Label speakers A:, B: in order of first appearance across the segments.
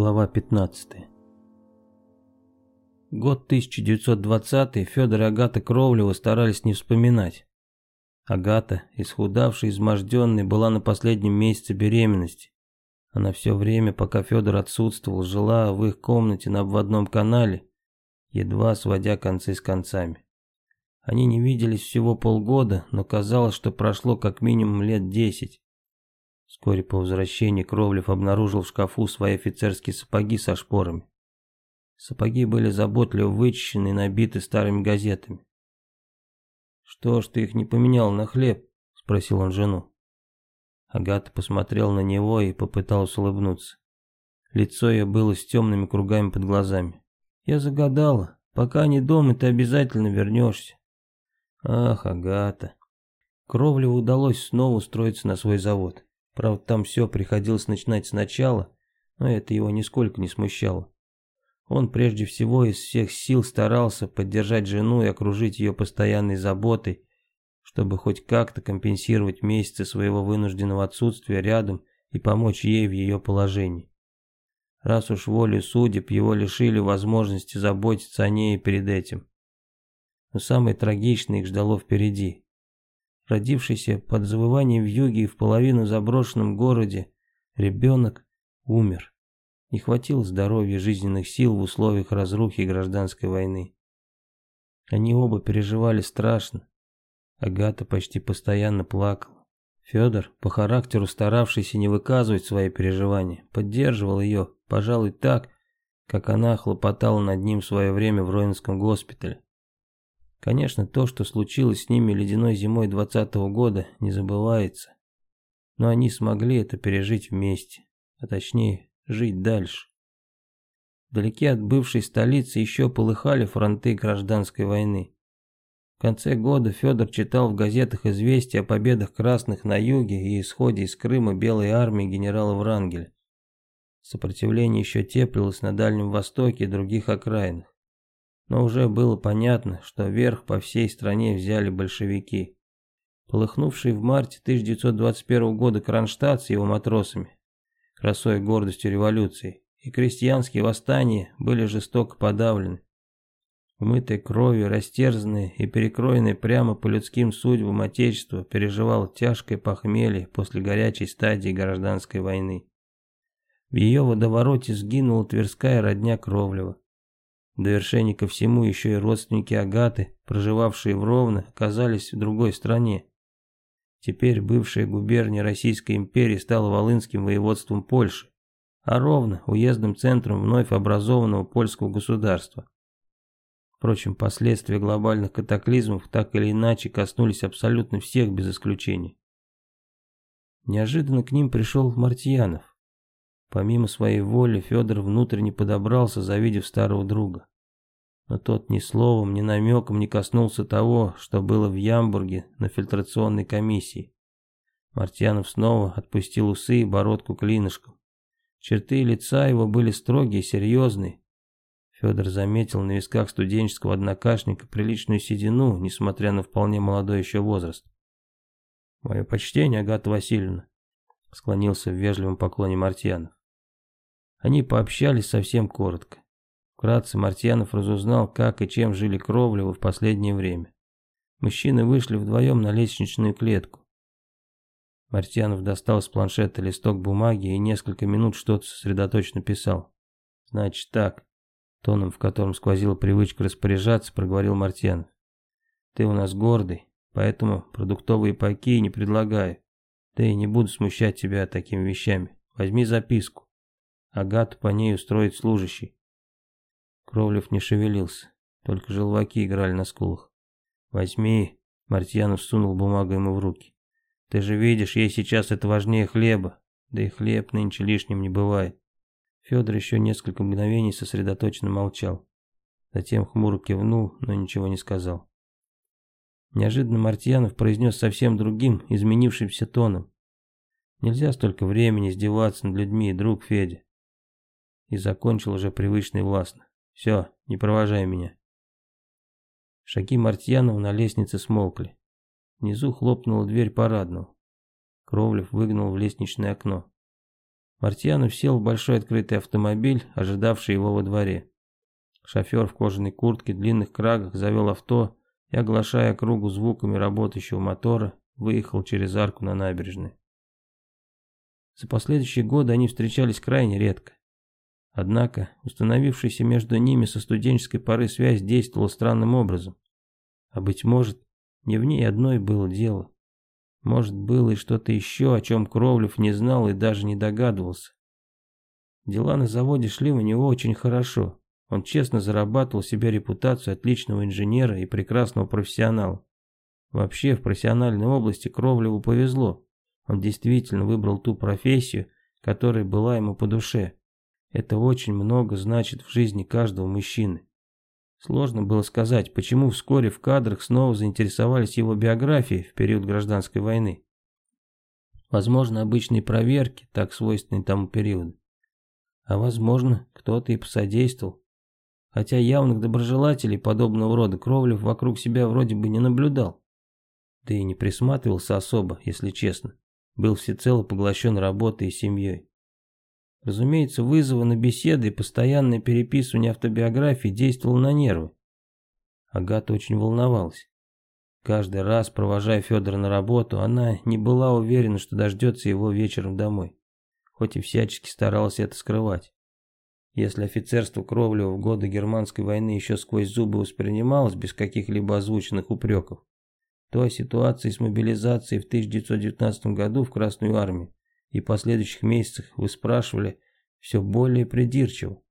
A: Глава 15 Год 1920 Федор и Агата Кровлева старались не вспоминать. Агата, исхудавшая, изможденная, была на последнем месяце беременности. Она все время, пока Федор отсутствовал, жила в их комнате на обводном канале, едва сводя концы с концами. Они не виделись всего полгода, но казалось, что прошло как минимум лет десять. Вскоре по возвращении Кровлев обнаружил в шкафу свои офицерские сапоги со шпорами. Сапоги были заботливо вычищены и набиты старыми газетами. «Что ж ты их не поменял на хлеб?» – спросил он жену. Агата посмотрела на него и попыталась улыбнуться. Лицо ее было с темными кругами под глазами. «Я загадала. Пока не дома, ты обязательно вернешься». «Ах, Агата». Кровлеву удалось снова устроиться на свой завод. Правда, там все приходилось начинать сначала, но это его нисколько не смущало. Он прежде всего из всех сил старался поддержать жену и окружить ее постоянной заботой, чтобы хоть как-то компенсировать месяцы своего вынужденного отсутствия рядом и помочь ей в ее положении. Раз уж волю судеб его лишили возможности заботиться о ней перед этим. Но самое трагичное их ждало впереди родившийся под завыванием вьюги в половину заброшенном городе, ребенок умер. Не хватило здоровья жизненных сил в условиях разрухи и гражданской войны. Они оба переживали страшно. Агата почти постоянно плакала. Федор, по характеру старавшийся не выказывать свои переживания, поддерживал ее, пожалуй, так, как она хлопотала над ним в свое время в Роинском госпитале. Конечно, то, что случилось с ними ледяной зимой двадцатого года, не забывается. Но они смогли это пережить вместе, а точнее, жить дальше. Вдалеке от бывшей столицы еще полыхали фронты гражданской войны. В конце года Федор читал в газетах известия о победах красных на юге и исходе из Крыма белой армии генерала Врангеля. Сопротивление еще теплилось на Дальнем Востоке и других окраинах но уже было понятно, что верх по всей стране взяли большевики. Полыхнувший в марте 1921 года Кронштадт с его матросами, красой гордостью революции, и крестьянские восстания были жестоко подавлены. Умытые кровью, растерзанные и перекроенные прямо по людским судьбам Отечество переживало тяжкое похмелье после горячей стадии гражданской войны. В ее водовороте сгинула Тверская родня Кровлева. Довершение ко всему еще и родственники Агаты, проживавшие в Ровно, оказались в другой стране. Теперь бывшая губерния Российской империи стала Волынским воеводством Польши, а Ровно – уездным центром вновь образованного польского государства. Впрочем, последствия глобальных катаклизмов так или иначе коснулись абсолютно всех без исключения. Неожиданно к ним пришел Мартьянов. Помимо своей воли Федор внутренне подобрался, завидев старого друга. Но тот ни словом, ни намеком не коснулся того, что было в Ямбурге на фильтрационной комиссии. Мартьянов снова отпустил усы и бородку клинышком. Черты лица его были строгие и серьезные. Федор заметил на висках студенческого однокашника приличную седину, несмотря на вполне молодой еще возраст. «Мое почтение, Агата Васильевна», — склонился в вежливом поклоне Мартьянов. Они пообщались совсем коротко. Вкратце Мартьянов разузнал, как и чем жили Кровлевы в последнее время. Мужчины вышли вдвоем на лестничную клетку. Мартьянов достал с планшета листок бумаги и несколько минут что-то сосредоточенно писал. «Значит так», тоном, в котором сквозила привычка распоряжаться, проговорил Мартьянов. «Ты у нас гордый, поэтому продуктовые пайки не предлагаю. Да и не буду смущать тебя такими вещами. Возьми записку. Агату по ней устроить служащий. Кровлев не шевелился, только желваки играли на скулах. «Возьми», — Мартьянов сунул бумагу ему в руки. «Ты же видишь, ей сейчас это важнее хлеба, да и хлеб нынче лишним не бывает». Федор еще несколько мгновений сосредоточенно молчал. Затем хмуро кивнул, но ничего не сказал. Неожиданно Мартьянов произнес совсем другим, изменившимся тоном. «Нельзя столько времени издеваться над людьми, друг Федя и закончил уже привычно и властно. «Все, не провожай меня». Шаги Мартьянова на лестнице смолкли. Внизу хлопнула дверь парадного. Кровлев выгнал в лестничное окно. Мартьянов сел в большой открытый автомобиль, ожидавший его во дворе. Шофер в кожаной куртке, длинных крагах завел авто и, оглашая кругу звуками работающего мотора, выехал через арку на набережной. За последующие годы они встречались крайне редко. Однако, установившаяся между ними со студенческой поры связь действовала странным образом. А быть может, не в ней одной было дело. Может, было и что-то еще, о чем Кровлев не знал и даже не догадывался. Дела на заводе шли у него очень хорошо. Он честно зарабатывал себе репутацию отличного инженера и прекрасного профессионала. Вообще, в профессиональной области Кровлеву повезло. Он действительно выбрал ту профессию, которая была ему по душе. Это очень много значит в жизни каждого мужчины. Сложно было сказать, почему вскоре в кадрах снова заинтересовались его биографией в период гражданской войны. Возможно, обычные проверки, так свойственны тому периоду. А возможно, кто-то и посодействовал. Хотя явных доброжелателей подобного рода Кровлев вокруг себя вроде бы не наблюдал. Да и не присматривался особо, если честно. Был всецело поглощен работой и семьей. Разумеется, вызовы на беседы и постоянное переписывание автобиографии действовало на нервы. Агата очень волновалась. Каждый раз, провожая Федора на работу, она не была уверена, что дождется его вечером домой. Хоть и всячески старалась это скрывать. Если офицерство Кровлева в годы германской войны еще сквозь зубы воспринималось без каких-либо озвученных упреков, то о ситуации с мобилизацией в 1919 году в Красную армию и последующих месяцах вы спрашивали все более придирчиво.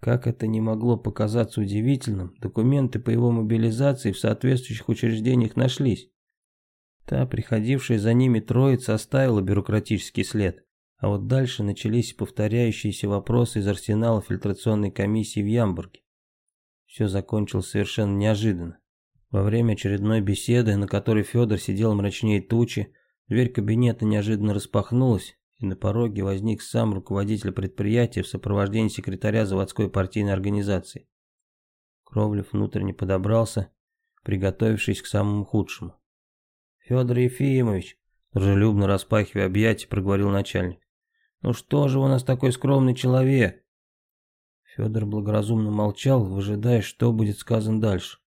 A: Как это не могло показаться удивительным, документы по его мобилизации в соответствующих учреждениях нашлись. Та, приходившая за ними троица, оставила бюрократический след. А вот дальше начались повторяющиеся вопросы из арсенала фильтрационной комиссии в Ямбурге. Все закончилось совершенно неожиданно. Во время очередной беседы, на которой Федор сидел мрачнее тучи, дверь кабинета неожиданно распахнулась, и на пороге возник сам руководитель предприятия в сопровождении секретаря заводской партийной организации. Кровлев внутренне подобрался, приготовившись к самому худшему. «Федор Ефимович», дружелюбно распахивая объятия, проговорил начальник. «Ну что же у нас такой скромный человек?» Федор благоразумно молчал, выжидая, что будет сказано дальше.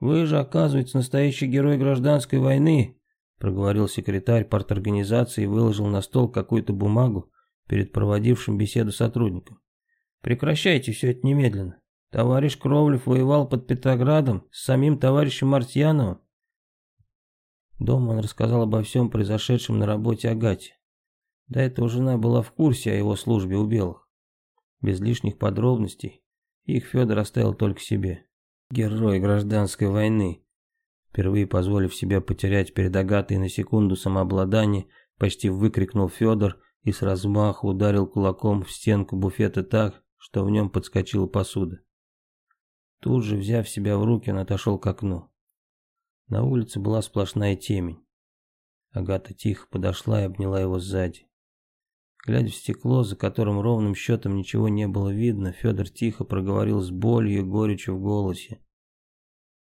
A: «Вы же, оказывается, настоящий герой гражданской войны», проговорил секретарь парторганизации и выложил на стол какую-то бумагу перед проводившим беседу сотрудником. «Прекращайте все это немедленно. Товарищ Кровлев воевал под Петроградом с самим товарищем Мартьяновым». Дома он рассказал обо всем произошедшем на работе Агате. До этого жена была в курсе о его службе у белых. Без лишних подробностей их Федор оставил только себе. Герой гражданской войны. Впервые позволив себе потерять перед Агатой на секунду самообладание, почти выкрикнул Федор и с размаху ударил кулаком в стенку буфета так, что в нем подскочила посуда. Тут же, взяв себя в руки, он отошел к окну. На улице была сплошная темень. Агата тихо подошла и обняла его сзади. Глядя в стекло, за которым ровным счетом ничего не было видно, Федор тихо проговорил с болью и горечью в голосе.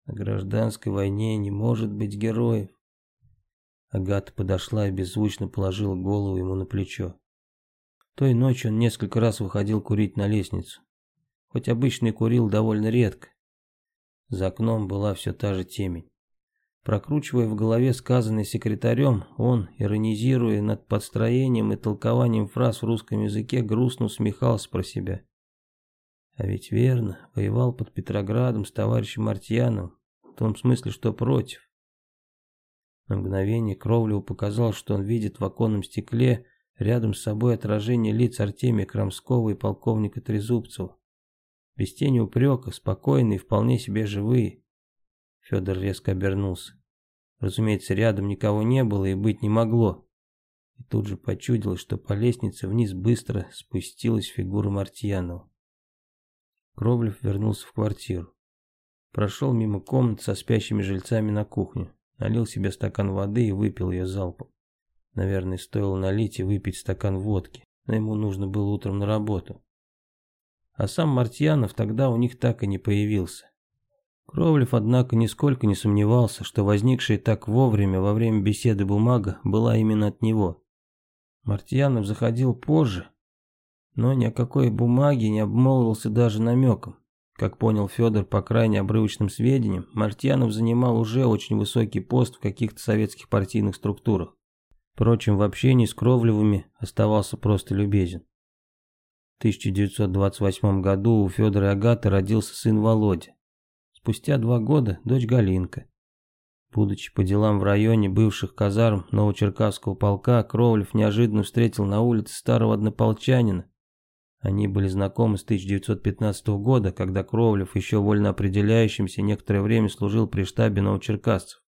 A: На гражданской войне не может быть героев. Агата подошла и беззвучно положила голову ему на плечо. Той ночью он несколько раз выходил курить на лестницу. Хоть обычно и курил довольно редко. За окном была все та же темень. Прокручивая в голове сказанное секретарем, он, иронизируя над подстроением и толкованием фраз в русском языке, грустно усмехался про себя. А ведь верно, воевал под Петроградом с товарищем Мартьяновым, в том смысле, что против. На мгновение Кровлеву показалось, что он видит в оконном стекле рядом с собой отражение лиц Артемия Крамского и полковника Трезубцева. Без тени упрека, спокойные, вполне себе живые. Федор резко обернулся. Разумеется, рядом никого не было и быть не могло. И тут же почудилось, что по лестнице вниз быстро спустилась фигура Мартьянова. Кровлев вернулся в квартиру. Прошел мимо комнат со спящими жильцами на кухню. Налил себе стакан воды и выпил ее залпом. Наверное, стоило налить и выпить стакан водки, но ему нужно было утром на работу. А сам Мартьянов тогда у них так и не появился. Кровлев, однако, нисколько не сомневался, что возникшая так вовремя во время беседы бумага была именно от него. Мартьянов заходил позже, но ни о какой бумаге не обмолвился даже намеком. Как понял Федор по крайне обрывочным сведениям, Мартьянов занимал уже очень высокий пост в каких-то советских партийных структурах. Впрочем, в общении с Кровлевыми оставался просто любезен. В 1928 году у Федора и Агаты родился сын Володя. Спустя два года дочь Галинка. Будучи по делам в районе бывших казарм Новочеркасского полка, Кровлев неожиданно встретил на улице старого однополчанина. Они были знакомы с 1915 года, когда Кровлев еще вольно определяющимся некоторое время служил при штабе новочеркасцев.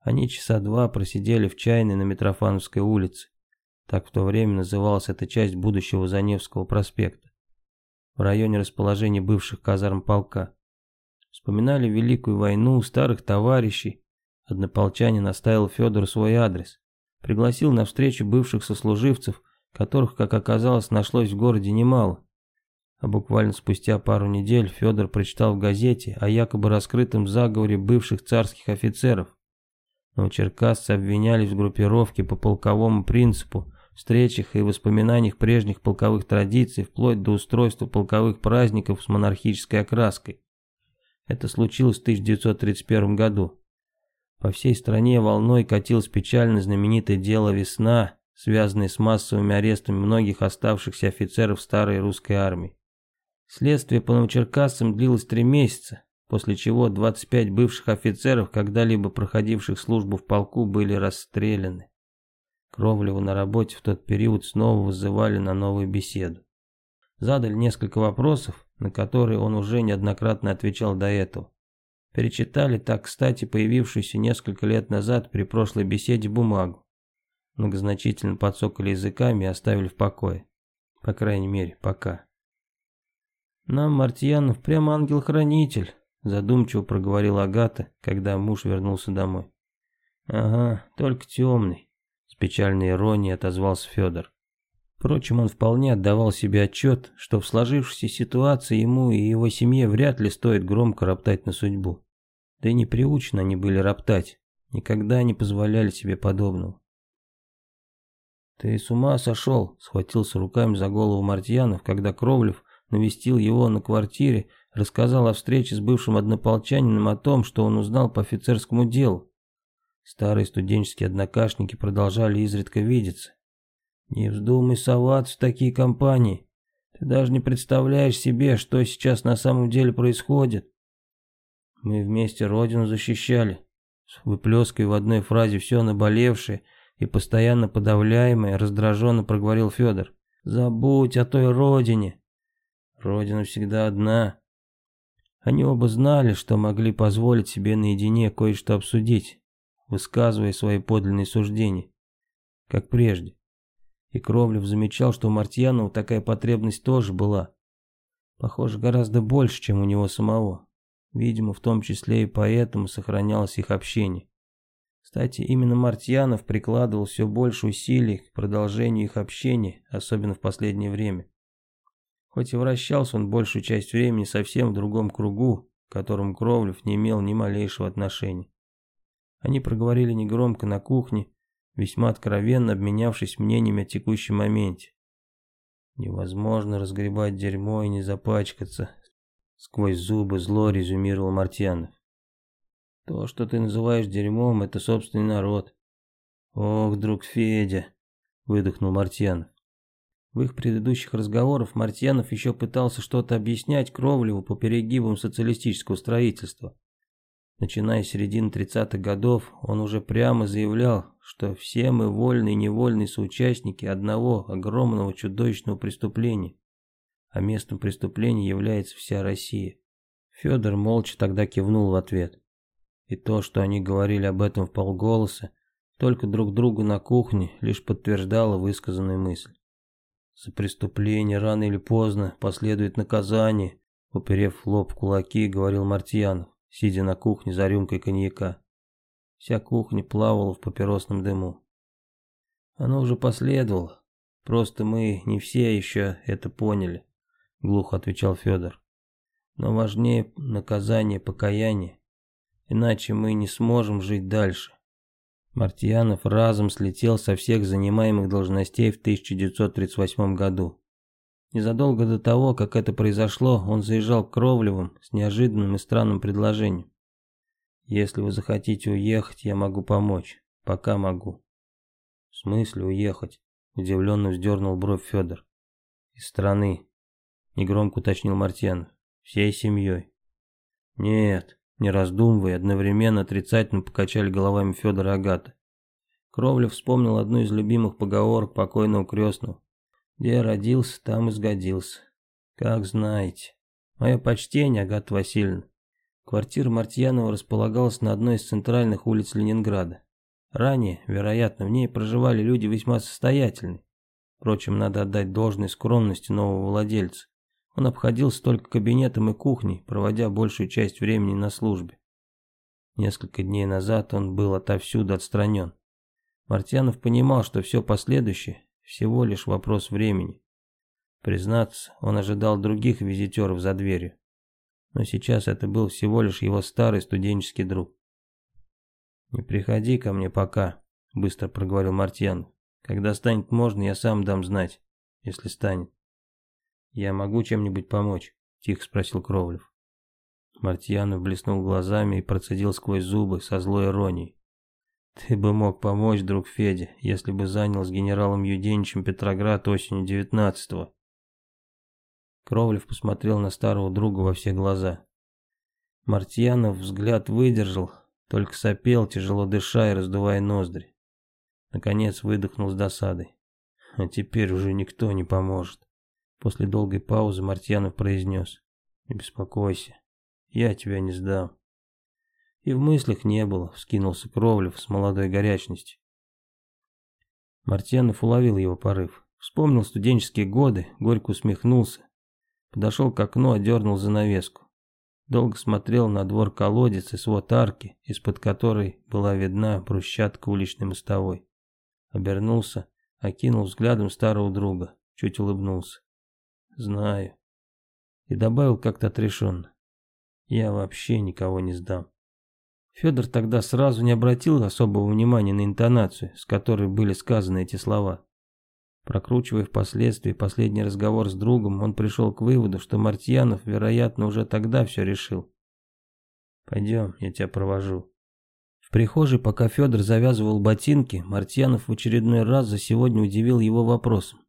A: Они часа два просидели в чайной на Митрофановской улице. Так в то время называлась эта часть будущего Заневского проспекта. В районе расположения бывших казарм полка. Вспоминали Великую войну, старых товарищей. Однополчанин оставил Федору свой адрес. Пригласил на встречу бывших сослуживцев, которых, как оказалось, нашлось в городе немало. А буквально спустя пару недель Федор прочитал в газете о якобы раскрытом заговоре бывших царских офицеров. Но черкасцы обвинялись в группировке по полковому принципу, встречах и воспоминаниях прежних полковых традиций, вплоть до устройства полковых праздников с монархической окраской. Это случилось в 1931 году. По всей стране волной катилось печально знаменитое дело «Весна», связанное с массовыми арестами многих оставшихся офицеров старой русской армии. Следствие по новочеркассам длилось три месяца, после чего 25 бывших офицеров, когда-либо проходивших службу в полку, были расстреляны. Кровлеву на работе в тот период снова вызывали на новую беседу. Задали несколько вопросов, на которые он уже неоднократно отвечал до этого. Перечитали так, кстати, появившуюся несколько лет назад при прошлой беседе бумагу. Многозначительно подсокали языками и оставили в покое. По крайней мере, пока. «Нам Мартьянов прямо ангел-хранитель», задумчиво проговорила Агата, когда муж вернулся домой. «Ага, только темный», с печальной иронией отозвался Федор. Впрочем, он вполне отдавал себе отчет, что в сложившейся ситуации ему и его семье вряд ли стоит громко роптать на судьбу. Да и не приучены они были роптать, никогда не позволяли себе подобного. «Ты с ума сошел?» — схватился руками за голову Мартьянов, когда Кровлев навестил его на квартире, рассказал о встрече с бывшим однополчанином о том, что он узнал по офицерскому делу. Старые студенческие однокашники продолжали изредка видеться. Не вздумай соваться в такие компании. Ты даже не представляешь себе, что сейчас на самом деле происходит. Мы вместе родину защищали. Выплескивая в одной фразе все наболевшее и постоянно подавляемое, раздраженно проговорил Федор. Забудь о той родине. Родина всегда одна. Они оба знали, что могли позволить себе наедине кое-что обсудить, высказывая свои подлинные суждения, как прежде. И Кровлев замечал, что у Мартьянова такая потребность тоже была. Похоже, гораздо больше, чем у него самого. Видимо, в том числе и поэтому сохранялось их общение. Кстати, именно Мартьянов прикладывал все больше усилий к продолжению их общения, особенно в последнее время. Хоть и вращался он большую часть времени совсем в другом кругу, к которому Кровлев не имел ни малейшего отношения. Они проговорили негромко на кухне, весьма откровенно обменявшись мнениями о текущем моменте. Невозможно разгребать дерьмо и не запачкаться. Сквозь зубы зло резюмировал Мартьянов. То, что ты называешь дерьмом, это собственный народ. Ох, друг Федя, выдохнул Мартьянов. В их предыдущих разговорах Мартьянов еще пытался что-то объяснять Кровлеву по перегибам социалистического строительства. Начиная с середины 30-х годов, он уже прямо заявлял, что все мы вольные и невольные соучастники одного огромного чудовищного преступления, а местом преступления является вся Россия. Федор молча тогда кивнул в ответ. И то, что они говорили об этом в полголоса, только друг другу на кухне, лишь подтверждало высказанную мысль. За преступление рано или поздно последует наказание, уперев лоб в кулаки, говорил Мартьянов сидя на кухне за рюмкой коньяка. Вся кухня плавала в папиросном дыму. Оно уже последовало, просто мы не все еще это поняли, глухо отвечал Федор. Но важнее наказание покаяния, иначе мы не сможем жить дальше. Мартьянов разом слетел со всех занимаемых должностей в 1938 году. Незадолго до того, как это произошло, он заезжал к Кровлевым с неожиданным и странным предложением. «Если вы захотите уехать, я могу помочь. Пока могу». «В смысле уехать?» – удивленно вздернул бровь Федор. «Из страны», – негромко уточнил Мартьянов. «Всей семьей». «Нет», – не раздумывая, одновременно отрицательно покачали головами Федор и Агата. Кровлев вспомнил одну из любимых поговорок покойного крестного. Где родился, там и сгодился. Как знаете. Мое почтение, Агата Васильевна. Квартира Мартьянова располагалась на одной из центральных улиц Ленинграда. Ранее, вероятно, в ней проживали люди весьма состоятельные. Впрочем, надо отдать должной скромности нового владельца. Он обходился только кабинетом и кухней, проводя большую часть времени на службе. Несколько дней назад он был отовсюду отстранен. Мартьянов понимал, что все последующее всего лишь вопрос времени. Признаться, он ожидал других визитеров за дверью. Но сейчас это был всего лишь его старый студенческий друг. «Не приходи ко мне пока», — быстро проговорил Мартьян. «Когда станет можно, я сам дам знать, если станет». «Я могу чем-нибудь помочь?» — тихо спросил Кровлев. Мартьянов блеснул глазами и процедил сквозь зубы со злой иронией. Ты бы мог помочь, друг Федя, если бы занял с генералом Юденичем Петроград осенью девятнадцатого. Кровлев посмотрел на старого друга во все глаза. Мартьянов взгляд выдержал, только сопел, тяжело дыша и раздувая ноздри. Наконец выдохнул с досадой. А теперь уже никто не поможет. После долгой паузы Мартьянов произнес. Не беспокойся, я тебя не сдам. И в мыслях не было, вскинулся Кровлев с молодой горячностью. Мартьянов уловил его порыв. Вспомнил студенческие годы, горько усмехнулся. Подошел к окну, одернул занавеску. Долго смотрел на двор колодец и свод арки, из-под которой была видна брусчатка уличной мостовой. Обернулся, окинул взглядом старого друга, чуть улыбнулся. «Знаю». И добавил как-то отрешенно. «Я вообще никого не сдам». Федор тогда сразу не обратил особого внимания на интонацию, с которой были сказаны эти слова. Прокручивая впоследствии последний разговор с другом, он пришел к выводу, что Мартьянов, вероятно, уже тогда все решил. «Пойдем, я тебя провожу». В прихожей, пока Федор завязывал ботинки, Мартьянов в очередной раз за сегодня удивил его вопросом.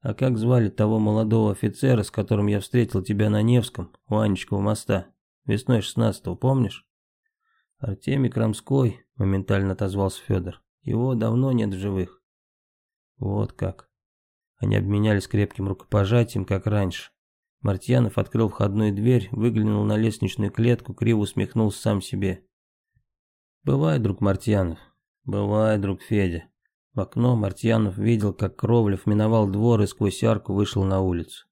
A: «А как звали того молодого офицера, с которым я встретил тебя на Невском, у Анечкова моста, весной шестнадцатого, помнишь?» Артемий Крамской, моментально отозвался Федор. Его давно нет в живых. Вот как. Они обменялись крепким рукопожатием, как раньше. Мартьянов открыл входную дверь, выглянул на лестничную клетку, криво усмехнулся сам себе. «Бывает, друг Мартьянов, бывает, друг Федя». В окно Мартьянов видел, как Кровлев миновал двор и сквозь арку вышел на улицу.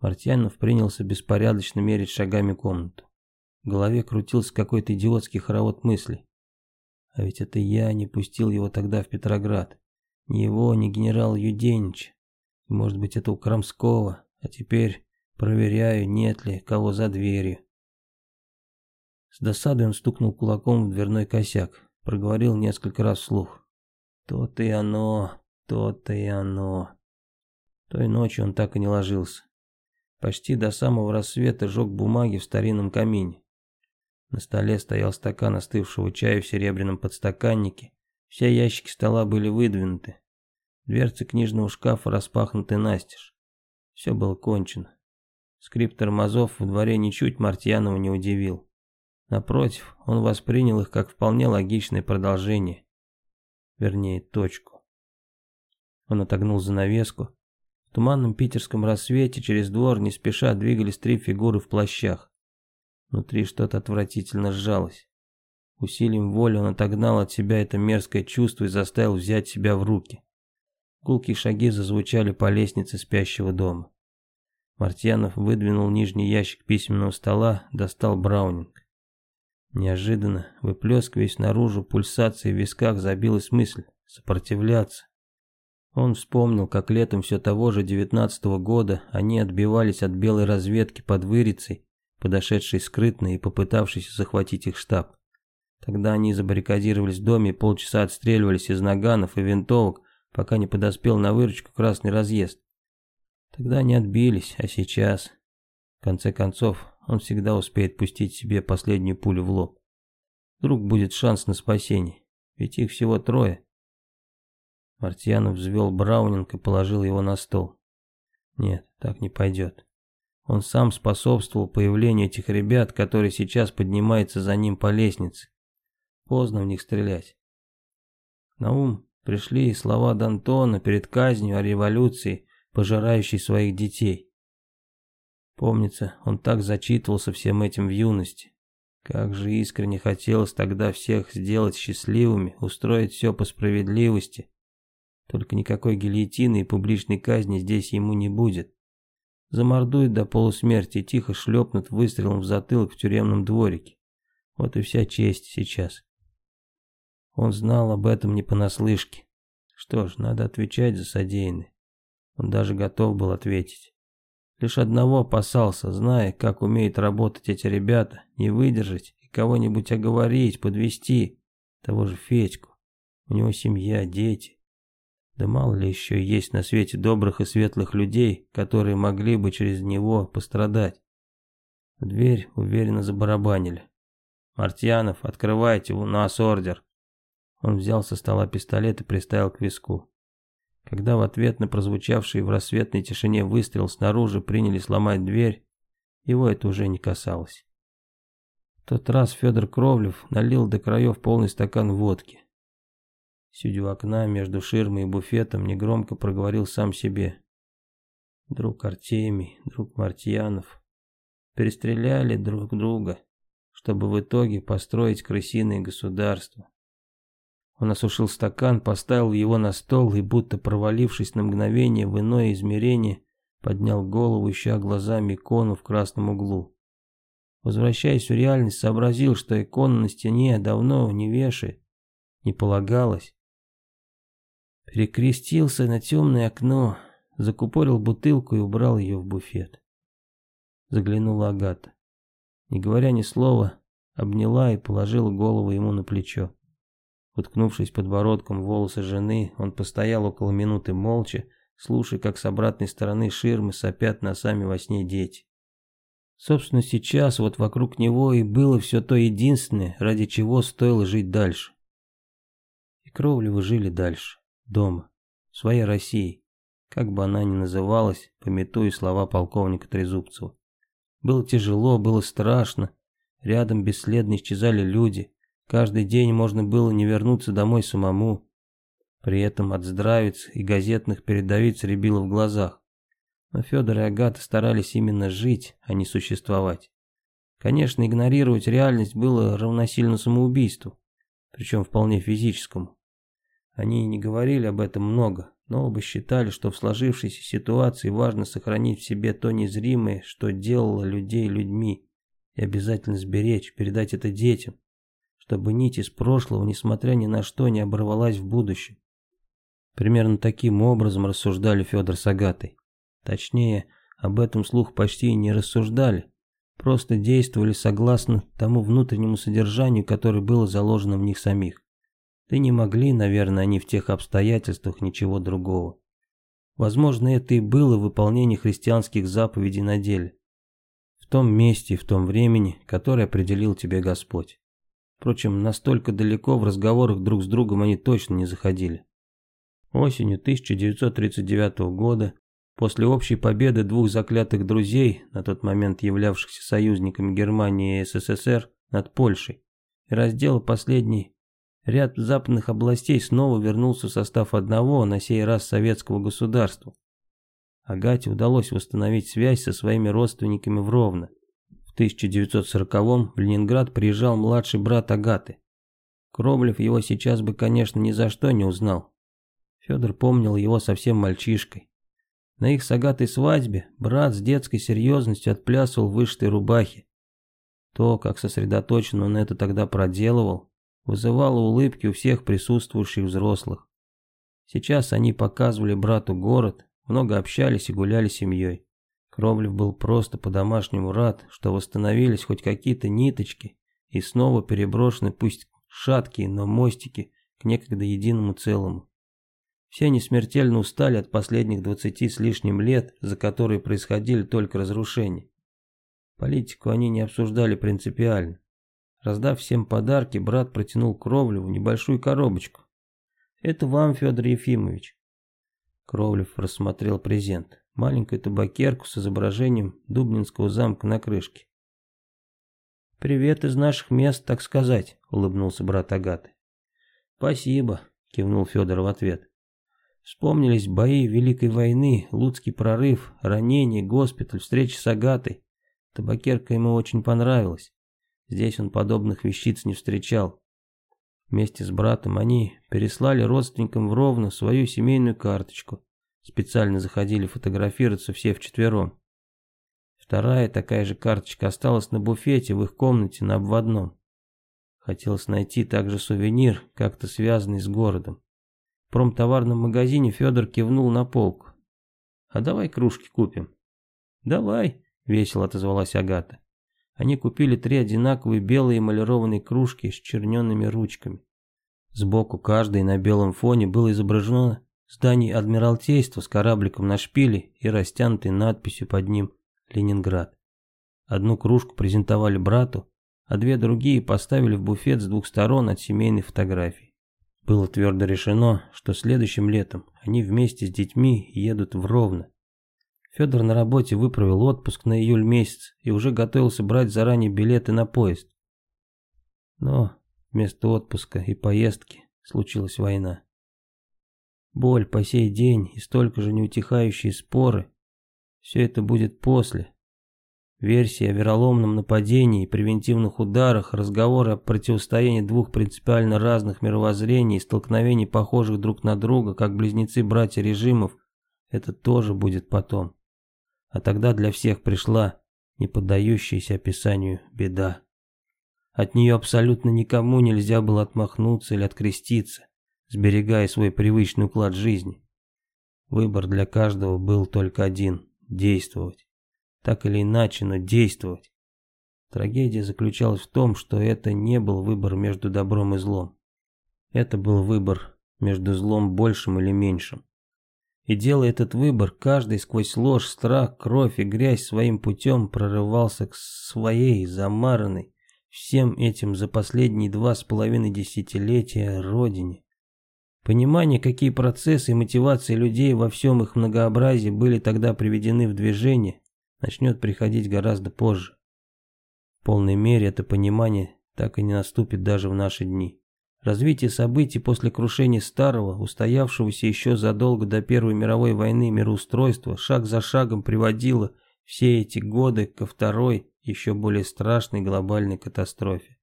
A: Мартьянов принялся беспорядочно мерить шагами комнату. В голове крутился какой-то идиотский хоровод мыслей. А ведь это я не пустил его тогда в Петроград. Ни его, ни генерал Юденич. Может быть, это у Крамского. А теперь проверяю, нет ли кого за дверью. С досадой он стукнул кулаком в дверной косяк. Проговорил несколько раз вслух. То-то и оно, то-то и оно. Той ночью он так и не ложился. Почти до самого рассвета жег бумаги в старинном камине. На столе стоял стакан остывшего чая в серебряном подстаканнике. Все ящики стола были выдвинуты. Дверцы книжного шкафа распахнуты настежь. Все было кончено. Скрип тормозов в дворе ничуть Мартьянова не удивил. Напротив, он воспринял их как вполне логичное продолжение. Вернее, точку. Он отогнул занавеску. В туманном питерском рассвете через двор не спеша двигались три фигуры в плащах. Внутри что-то отвратительно сжалось. Усилием воли он отогнал от себя это мерзкое чувство и заставил взять себя в руки. Гулкие шаги зазвучали по лестнице спящего дома. Мартьянов выдвинул нижний ящик письменного стола, достал браунинг. Неожиданно, выплескиваясь наружу, пульсацией в висках забилась мысль — сопротивляться. Он вспомнил, как летом все того же девятнадцатого года они отбивались от белой разведки под Вырицей подошедший скрытно и попытавшийся захватить их штаб. Тогда они забаррикадировались в доме и полчаса отстреливались из наганов и винтовок, пока не подоспел на выручку красный разъезд. Тогда они отбились, а сейчас... В конце концов, он всегда успеет пустить себе последнюю пулю в лоб. Вдруг будет шанс на спасение, ведь их всего трое. Мартьянов взвел Браунинг и положил его на стол. Нет, так не пойдет. Он сам способствовал появлению этих ребят, которые сейчас поднимаются за ним по лестнице. Поздно в них стрелять. На ум пришли слова Д'Антона перед казнью о революции, пожирающей своих детей. Помнится, он так зачитывался всем этим в юности. Как же искренне хотелось тогда всех сделать счастливыми, устроить все по справедливости. Только никакой гильотины и публичной казни здесь ему не будет. Замордуют до полусмерти и тихо шлепнут выстрелом в затылок в тюремном дворике. Вот и вся честь сейчас. Он знал об этом не понаслышке. Что ж, надо отвечать за содеянное. Он даже готов был ответить. Лишь одного опасался, зная, как умеют работать эти ребята, не выдержать и кого-нибудь оговорить, подвести, того же Федьку. У него семья, дети. Да мало ли еще есть на свете добрых и светлых людей, которые могли бы через него пострадать. В дверь уверенно забарабанили. «Мартьянов, открывайте, у нас ордер». Он взял со стола пистолет и приставил к виску. Когда в ответ на прозвучавший в рассветной тишине выстрел снаружи принялись ломать дверь, его это уже не касалось. В тот раз Федор Кровлев налил до краев полный стакан водки. Сидя у окна между ширмой и буфетом, негромко проговорил сам себе. Друг Артемий, друг Мартьянов. Перестреляли друг друга, чтобы в итоге построить крысиное государство. Он осушил стакан, поставил его на стол и, будто провалившись на мгновение в иное измерение, поднял голову, ища глазами икону в красном углу. Возвращаясь в реальность, сообразил, что икона на стене давно не вешает, не полагалось. Перекрестился на темное окно, закупорил бутылку и убрал ее в буфет. Заглянула Агата. Не говоря ни слова, обняла и положила голову ему на плечо. Уткнувшись подбородком в волосы жены, он постоял около минуты молча, слушая, как с обратной стороны ширмы сопят носами во сне дети. Собственно, сейчас вот вокруг него и было все то единственное, ради чего стоило жить дальше. И Кровлевы жили дальше. Дома. В своей России. Как бы она ни называлась, пометуя слова полковника Трезубцева. Было тяжело, было страшно. Рядом бесследно исчезали люди. Каждый день можно было не вернуться домой самому. При этом от здравиц и газетных передовиц рябило в глазах. Но Федор и Агата старались именно жить, а не существовать. Конечно, игнорировать реальность было равносильно самоубийству, причем вполне физическому. Они не говорили об этом много, но оба считали, что в сложившейся ситуации важно сохранить в себе то незримое, что делало людей людьми, и обязательно сберечь, передать это детям, чтобы нить из прошлого, несмотря ни на что, не оборвалась в будущем. Примерно таким образом рассуждали Федор с Агатой. Точнее, об этом слух почти не рассуждали, просто действовали согласно тому внутреннему содержанию, которое было заложено в них самих. Да не могли, наверное, они в тех обстоятельствах ничего другого. Возможно, это и было выполнение христианских заповедей на деле. В том месте и в том времени, которое определил тебе Господь. Впрочем, настолько далеко в разговорах друг с другом они точно не заходили. Осенью 1939 года, после общей победы двух заклятых друзей, на тот момент являвшихся союзниками Германии и СССР, над Польшей, и раздела последней Ряд западных областей снова вернулся в состав одного, на сей раз советского государства. Агате удалось восстановить связь со своими родственниками в Ровно. В 1940-м в Ленинград приезжал младший брат Агаты. Кровлев его сейчас бы, конечно, ни за что не узнал. Федор помнил его совсем мальчишкой. На их с Агатой свадьбе брат с детской серьезностью отплясывал в вышитой рубахе. То, как сосредоточенно он это тогда проделывал, вызывало улыбки у всех присутствующих взрослых. Сейчас они показывали брату город, много общались и гуляли семьей. Кровлев был просто по-домашнему рад, что восстановились хоть какие-то ниточки и снова переброшены пусть шаткие, но мостики к некогда единому целому. Все они смертельно устали от последних двадцати с лишним лет, за которые происходили только разрушения. Политику они не обсуждали принципиально. Раздав всем подарки, брат протянул Кровлеву небольшую коробочку. «Это вам, Федор Ефимович». Кровлев рассмотрел презент. Маленькую табакерку с изображением Дубнинского замка на крышке. «Привет из наших мест, так сказать», — улыбнулся брат Агаты. «Спасибо», — кивнул Федор в ответ. Вспомнились бои Великой войны, Луцкий прорыв, ранение, госпиталь, встреча с Агатой. Табакерка ему очень понравилась. Здесь он подобных вещиц не встречал. Вместе с братом они переслали родственникам в Ровно свою семейную карточку. Специально заходили фотографироваться все вчетвером. Вторая такая же карточка осталась на буфете в их комнате на обводном. Хотелось найти также сувенир, как-то связанный с городом. В промтоварном магазине Федор кивнул на полку. «А давай кружки купим». «Давай», — весело отозвалась Агата. Они купили три одинаковые белые эмалированные кружки с черненными ручками. Сбоку каждой на белом фоне было изображено здание Адмиралтейства с корабликом на шпиле и растянутой надписью под ним «Ленинград». Одну кружку презентовали брату, а две другие поставили в буфет с двух сторон от семейной фотографии. Было твердо решено, что следующим летом они вместе с детьми едут в Ровно. Федор на работе выправил отпуск на июль месяц и уже готовился брать заранее билеты на поезд. Но вместо отпуска и поездки случилась война. Боль по сей день и столько же неутихающие споры – все это будет после, Версии о вероломном нападении и превентивных ударах, разговоры о противостоянии двух принципиально разных мировоззрений и столкновений похожих друг на друга, как близнецы-братья режимов, это тоже будет потом. А тогда для всех пришла не поддающаяся описанию беда. От нее абсолютно никому нельзя было отмахнуться или откреститься, сберегая свой привычный уклад жизни. Выбор для каждого был только один – действовать так или иначе, но действовать. Трагедия заключалась в том, что это не был выбор между добром и злом. Это был выбор между злом большим или меньшим. И делая этот выбор, каждый сквозь ложь, страх, кровь и грязь своим путем прорывался к своей, замаранной, всем этим за последние два с половиной десятилетия родине. Понимание, какие процессы и мотивации людей во всем их многообразии были тогда приведены в движение, начнет приходить гораздо позже. В полной мере это понимание так и не наступит даже в наши дни. Развитие событий после крушения старого, устоявшегося еще задолго до Первой мировой войны мироустройства, шаг за шагом приводило все эти годы ко второй, еще более страшной глобальной катастрофе.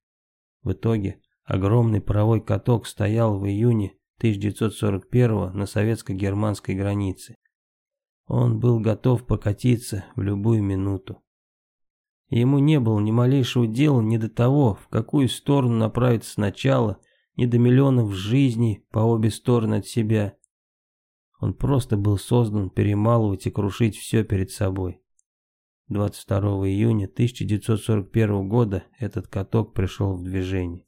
A: В итоге огромный паровой каток стоял в июне 1941 на советско-германской границе. Он был готов покатиться в любую минуту. Ему не было ни малейшего дела ни до того, в какую сторону направиться сначала, ни до миллионов жизней по обе стороны от себя. Он просто был создан перемалывать и крушить все перед собой. 22 июня 1941 года этот каток пришел в движение.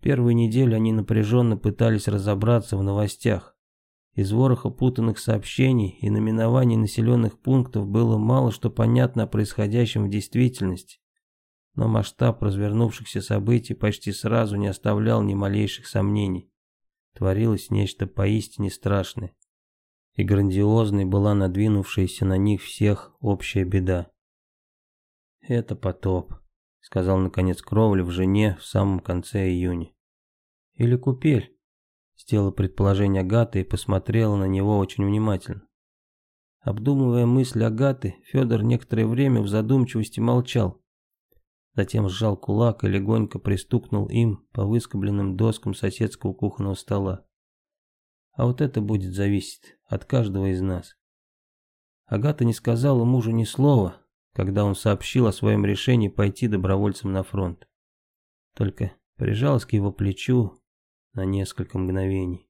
A: Первую неделю они напряженно пытались разобраться в новостях, из вороха путанных сообщений и наименований населенных пунктов было мало что понятно о происходящем в действительности. Но масштаб развернувшихся событий почти сразу не оставлял ни малейших сомнений. Творилось нечто поистине страшное. И грандиозной была надвинувшаяся на них всех общая беда. «Это потоп», — сказал наконец Кровлев жене в самом конце июня. «Или купель», Сделала предположение Агаты и посмотрела на него очень внимательно. Обдумывая мысли Агаты, Федор некоторое время в задумчивости молчал. Затем сжал кулак и легонько пристукнул им по выскобленным доскам соседского кухонного стола. А вот это будет зависеть от каждого из нас. Агата не сказала мужу ни слова, когда он сообщил о своем решении пойти добровольцем на фронт. Только прижалась к его плечу на несколько мгновений.